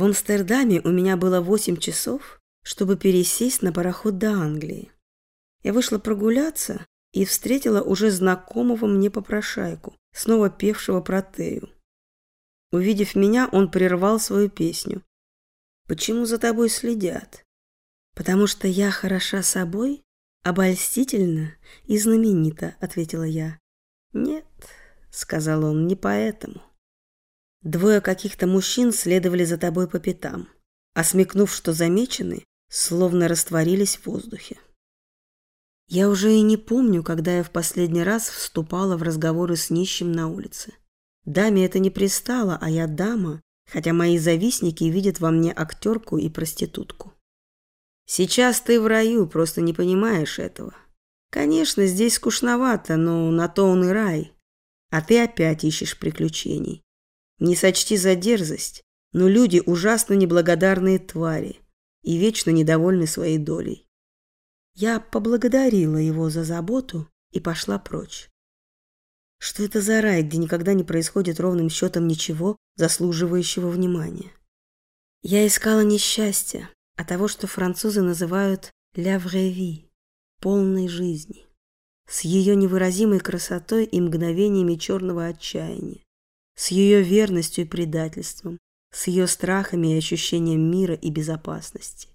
В Амстердаме у меня было восемь часов, чтобы пересесть на пароход до Англии. Я вышла прогуляться и встретила уже знакомого мне попрошайку, снова певшего про Тею. Увидев меня, он прервал свою песню. «Почему за тобой следят?» «Потому что я хороша собой, обольстительна и знаменита», — ответила я. «Нет», — сказал он, — «не поэтому». Двое каких-то мужчин следовали за тобой по пятам, а смекнув, что замечены, словно растворились в воздухе. Я уже и не помню, когда я в последний раз вступала в разговоры с нищим на улице. Даме это не пристало, а я дама, хотя мои завистники видят во мне актерку и проститутку. Сейчас ты в раю, просто не понимаешь этого. Конечно, здесь скучновато, но на то он и рай. А ты опять ищешь приключений. Не сочти за дерзость, но люди ужасно неблагодарные твари и вечно недовольны своей долей. Я поблагодарила его за заботу и пошла прочь. Что это за рай, где никогда не происходит ровным счетом ничего, заслуживающего внимания? Я искала не счастья, а того, что французы называют «la vraie vie» – полной жизни, с ее невыразимой красотой и мгновениями черного отчаяния с ее верностью и предательством, с ее страхами и ощущением мира и безопасности.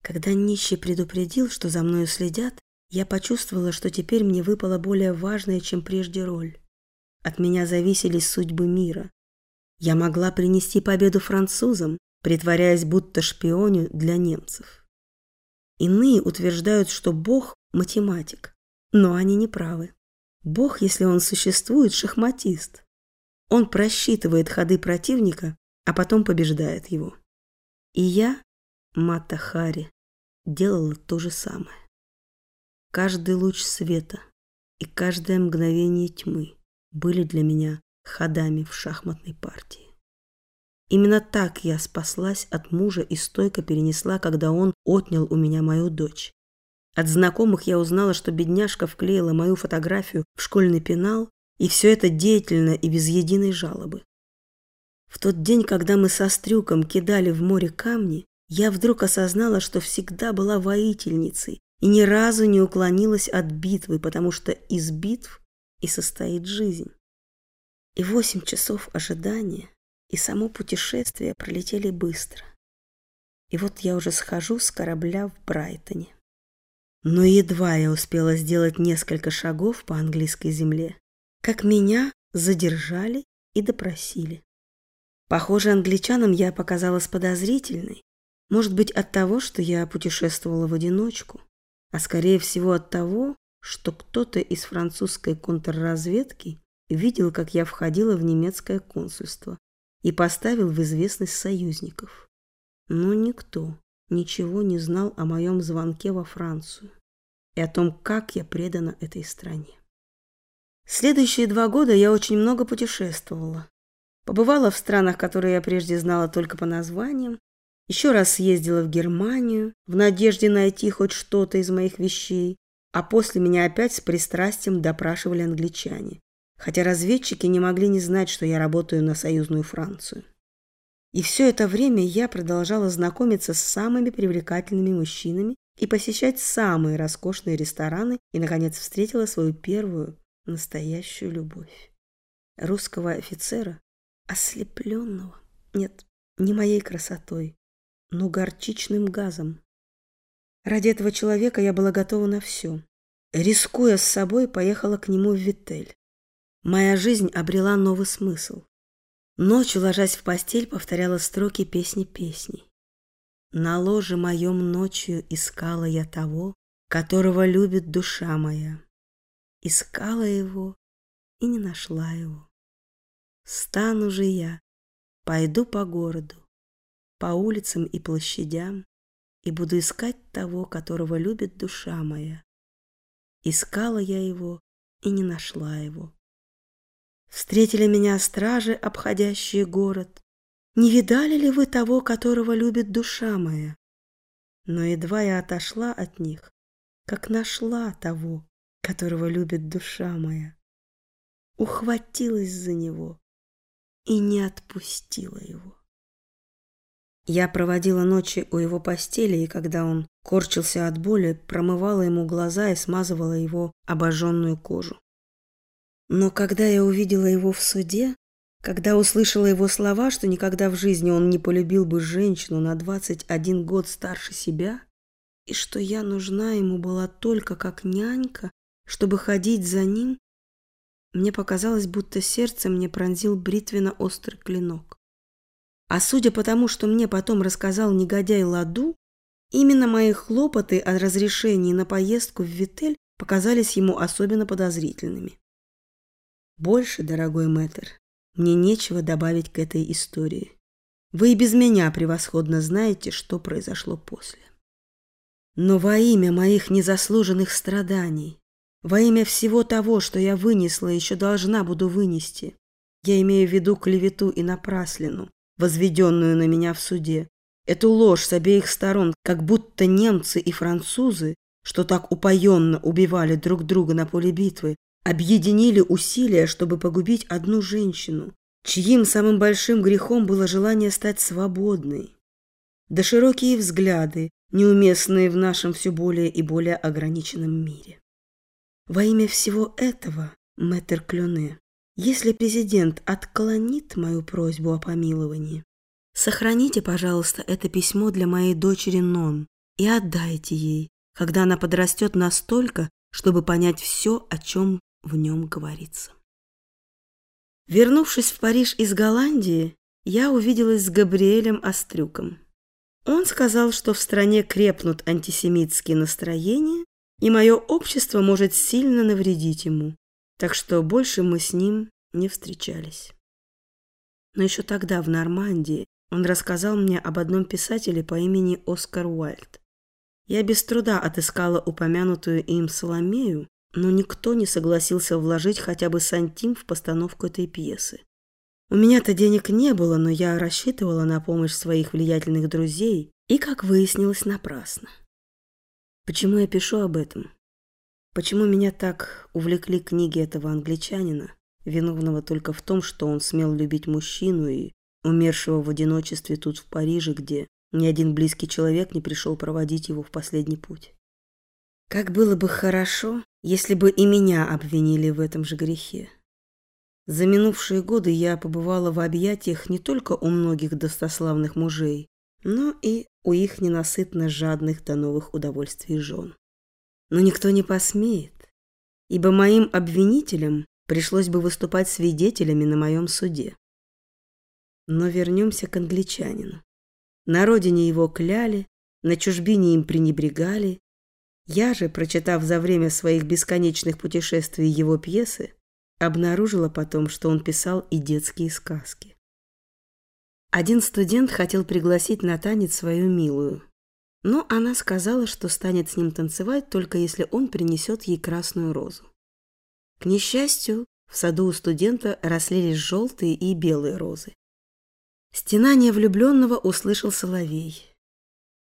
Когда нищий предупредил, что за мною следят, я почувствовала, что теперь мне выпала более важная, чем прежде роль. От меня зависели судьбы мира. Я могла принести победу французам, притворяясь будто шпионю для немцев. Иные утверждают, что Бог – математик, но они не правы. Бог, если он существует, шахматист. Он просчитывает ходы противника, а потом побеждает его. И я, Мата Хари, делала то же самое. Каждый луч света и каждое мгновение тьмы были для меня ходами в шахматной партии. Именно так я спаслась от мужа и стойко перенесла, когда он отнял у меня мою дочь. От знакомых я узнала, что бедняжка вклеила мою фотографию в школьный пенал и все это деятельно и без единой жалобы. В тот день, когда мы со Стрюком кидали в море камни, я вдруг осознала, что всегда была воительницей и ни разу не уклонилась от битвы, потому что из битв и состоит жизнь. И восемь часов ожидания, и само путешествие пролетели быстро. И вот я уже схожу с корабля в Брайтоне. Но едва я успела сделать несколько шагов по английской земле, как меня задержали и допросили. Похоже, англичанам я показалась подозрительной. Может быть, от того, что я путешествовала в одиночку, а скорее всего от того, что кто-то из французской контрразведки видел, как я входила в немецкое консульство и поставил в известность союзников. Но никто ничего не знал о моем звонке во Францию и о том, как я предана этой стране. Следующие два года я очень много путешествовала. Побывала в странах, которые я прежде знала только по названиям. Еще раз съездила в Германию в надежде найти хоть что-то из моих вещей, а после меня опять с пристрастием допрашивали англичане, хотя разведчики не могли не знать, что я работаю на союзную Францию. И все это время я продолжала знакомиться с самыми привлекательными мужчинами и посещать самые роскошные рестораны и, наконец, встретила свою первую настоящую любовь. Русского офицера, ослепленного, нет, не моей красотой, но горчичным газом. Ради этого человека я была готова на все. Рискуя с собой, поехала к нему в Витель. Моя жизнь обрела новый смысл. Ночью, ложась в постель, повторяла строки песни песней. На ложе моем ночью искала я того, которого любит душа моя. Искала его и не нашла его. Стану же я, пойду по городу, по улицам и площадям, и буду искать того, которого любит душа моя. Искала я его и не нашла его. Встретили меня стражи, обходящие город. Не видали ли вы того, которого любит душа моя? Но едва я отошла от них, как нашла того, которого любит душа моя, ухватилась за него и не отпустила его. Я проводила ночи у его постели, и когда он корчился от боли, промывала ему глаза и смазывала его обожженную кожу. Но когда я увидела его в суде, когда услышала его слова, что никогда в жизни он не полюбил бы женщину на 21 год старше себя, и что я нужна ему была только как нянька, чтобы ходить за ним, мне показалось, будто сердце мне пронзил бритвенно-острый клинок. А судя по тому, что мне потом рассказал негодяй Ладу, именно мои хлопоты о разрешении на поездку в Витель показались ему особенно подозрительными. Больше, дорогой мэтр, мне нечего добавить к этой истории. Вы и без меня превосходно знаете, что произошло после. Но во имя моих незаслуженных страданий, во имя всего того, что я вынесла и еще должна буду вынести, я имею в виду клевету и напраслину, возведенную на меня в суде, эту ложь с обеих сторон, как будто немцы и французы, что так упоенно убивали друг друга на поле битвы, объединили усилия, чтобы погубить одну женщину, чьим самым большим грехом было желание стать свободной. Да широкие взгляды, неуместные в нашем все более и более ограниченном мире. Во имя всего этого, мэтр Клюне, если президент отклонит мою просьбу о помиловании, сохраните, пожалуйста, это письмо для моей дочери Нон и отдайте ей, когда она подрастет настолько, чтобы понять все, о чем в нем говорится. Вернувшись в Париж из Голландии, я увиделась с Габриэлем Острюком. Он сказал, что в стране крепнут антисемитские настроения, и мое общество может сильно навредить ему так что больше мы с ним не встречались. Но еще тогда, в Нормандии, он рассказал мне об одном писателе по имени Оскар Уайльд. Я без труда отыскала упомянутую им Соломею, но никто не согласился вложить хотя бы сантим в постановку этой пьесы. У меня-то денег не было, но я рассчитывала на помощь своих влиятельных друзей и, как выяснилось, напрасно. Почему я пишу об этом? Почему меня так увлекли книги этого англичанина, виновного только в том, что он смел любить мужчину и умершего в одиночестве тут в Париже, где ни один близкий человек не пришел проводить его в последний путь? Как было бы хорошо, если бы и меня обвинили в этом же грехе. За минувшие годы я побывала в объятиях не только у многих достославных мужей, но и у их ненасытно жадных до новых удовольствий жен но никто не посмеет, ибо моим обвинителям пришлось бы выступать свидетелями на моем суде. Но вернемся к англичанину. На родине его кляли, на чужбине им пренебрегали. Я же, прочитав за время своих бесконечных путешествий его пьесы, обнаружила потом, что он писал и детские сказки. Один студент хотел пригласить на танец свою милую, но она сказала, что станет с ним танцевать, только если он принесет ей красную розу. К несчастью, в саду у студента росли лишь желтые и белые розы. Стенание влюбленного услышал соловей.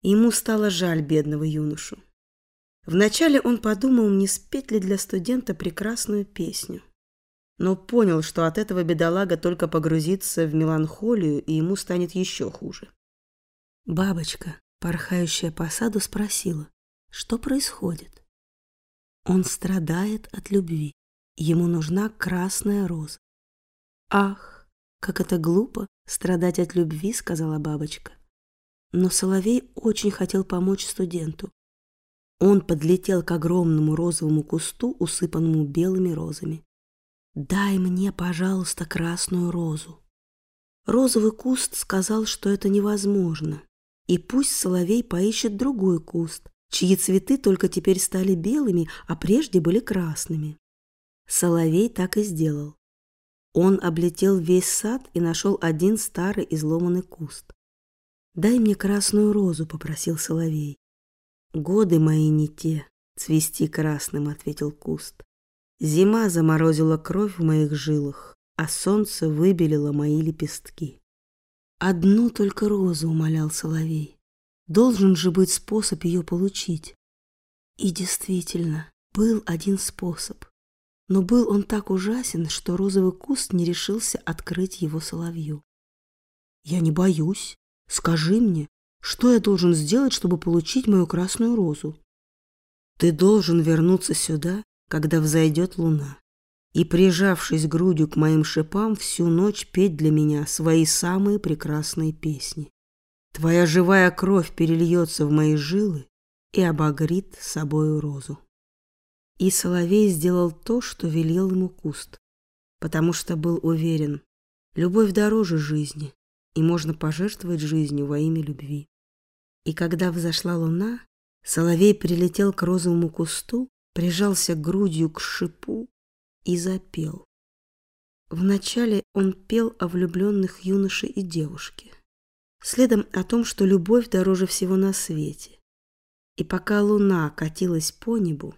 Ему стало жаль бедного юношу. Вначале он подумал, не спеть ли для студента прекрасную песню. Но понял, что от этого бедолага только погрузится в меланхолию, и ему станет еще хуже. «Бабочка, порхающая по саду, спросила, что происходит. Он страдает от любви. Ему нужна красная роза. «Ах, как это глупо страдать от любви», — сказала бабочка. Но Соловей очень хотел помочь студенту. Он подлетел к огромному розовому кусту, усыпанному белыми розами. «Дай мне, пожалуйста, красную розу». Розовый куст сказал, что это невозможно, и пусть соловей поищет другой куст, чьи цветы только теперь стали белыми, а прежде были красными. Соловей так и сделал. Он облетел весь сад и нашел один старый изломанный куст. «Дай мне красную розу», — попросил соловей. «Годы мои не те, цвести красным», — ответил куст. «Зима заморозила кровь в моих жилах, а солнце выбелило мои лепестки». Одну только розу умолял Соловей. Должен же быть способ ее получить. И действительно, был один способ. Но был он так ужасен, что розовый куст не решился открыть его соловью. «Я не боюсь», Скажи мне, что я должен сделать, чтобы получить мою красную розу? Ты должен вернуться сюда, когда взойдет луна, и, прижавшись грудью к моим шипам, всю ночь петь для меня свои самые прекрасные песни. Твоя живая кровь перельется в мои жилы и обогрит собою розу. И Соловей сделал то, что велел ему куст, потому что был уверен, любовь дороже жизни, и можно пожертвовать жизнью во имя любви. И когда взошла луна, Соловей прилетел к розовому кусту, прижался грудью к шипу и запел. Вначале он пел о влюбленных юноше и девушке, следом о том, что любовь дороже всего на свете. И пока луна катилась по небу,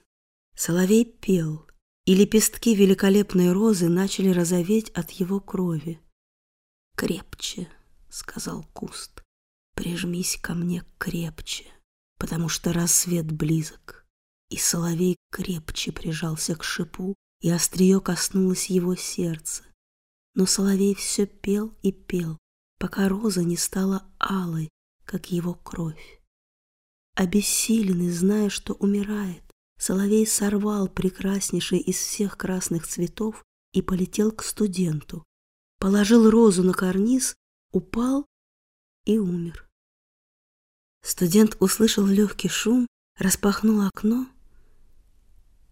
Соловей пел, и лепестки великолепной розы начали розоветь от его крови. «Крепче», — сказал куст, — «прижмись ко мне крепче, потому что рассвет близок». И соловей крепче прижался к шипу, и острие коснулось его сердца. Но соловей все пел и пел, пока роза не стала алой, как его кровь. Обессиленный, зная, что умирает, Соловей сорвал прекраснейший из всех красных цветов и полетел к студенту. Положил розу на карниз, упал и умер. Студент услышал легкий шум, распахнул окно,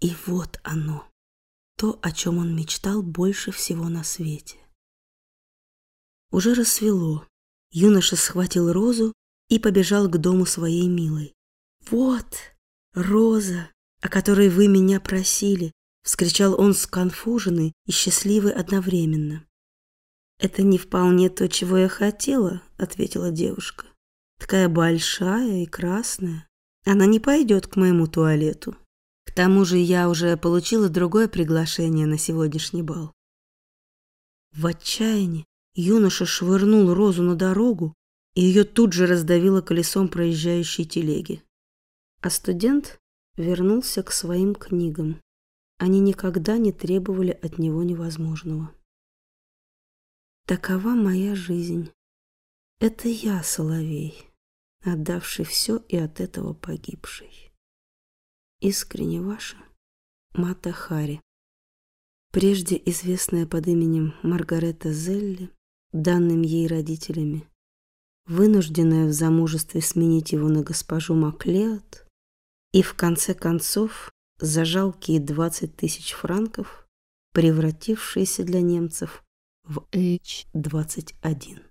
и вот оно, то, о чем он мечтал больше всего на свете. Уже рассвело. Юноша схватил розу и побежал к дому своей милой. «Вот, роза!» о которой вы меня просили», — вскричал он сконфуженный и счастливый одновременно. «Это не вполне то, чего я хотела», — ответила девушка. «Такая большая и красная. Она не пойдет к моему туалету. Тому же я уже получила другое приглашение на сегодняшний бал». В отчаянии юноша швырнул розу на дорогу, и ее тут же раздавило колесом проезжающей телеги. А студент вернулся к своим книгам. Они никогда не требовали от него невозможного. Такова моя жизнь. Это я, Соловей, отдавший все и от этого погибший. Искренне ваша Мата Хари. Прежде известная под именем Маргарета Зелли, данным ей родителями, вынужденная в замужестве сменить его на госпожу Маклеод, и в конце концов за жалкие 20 тысяч франков, превратившиеся для немцев в H-21.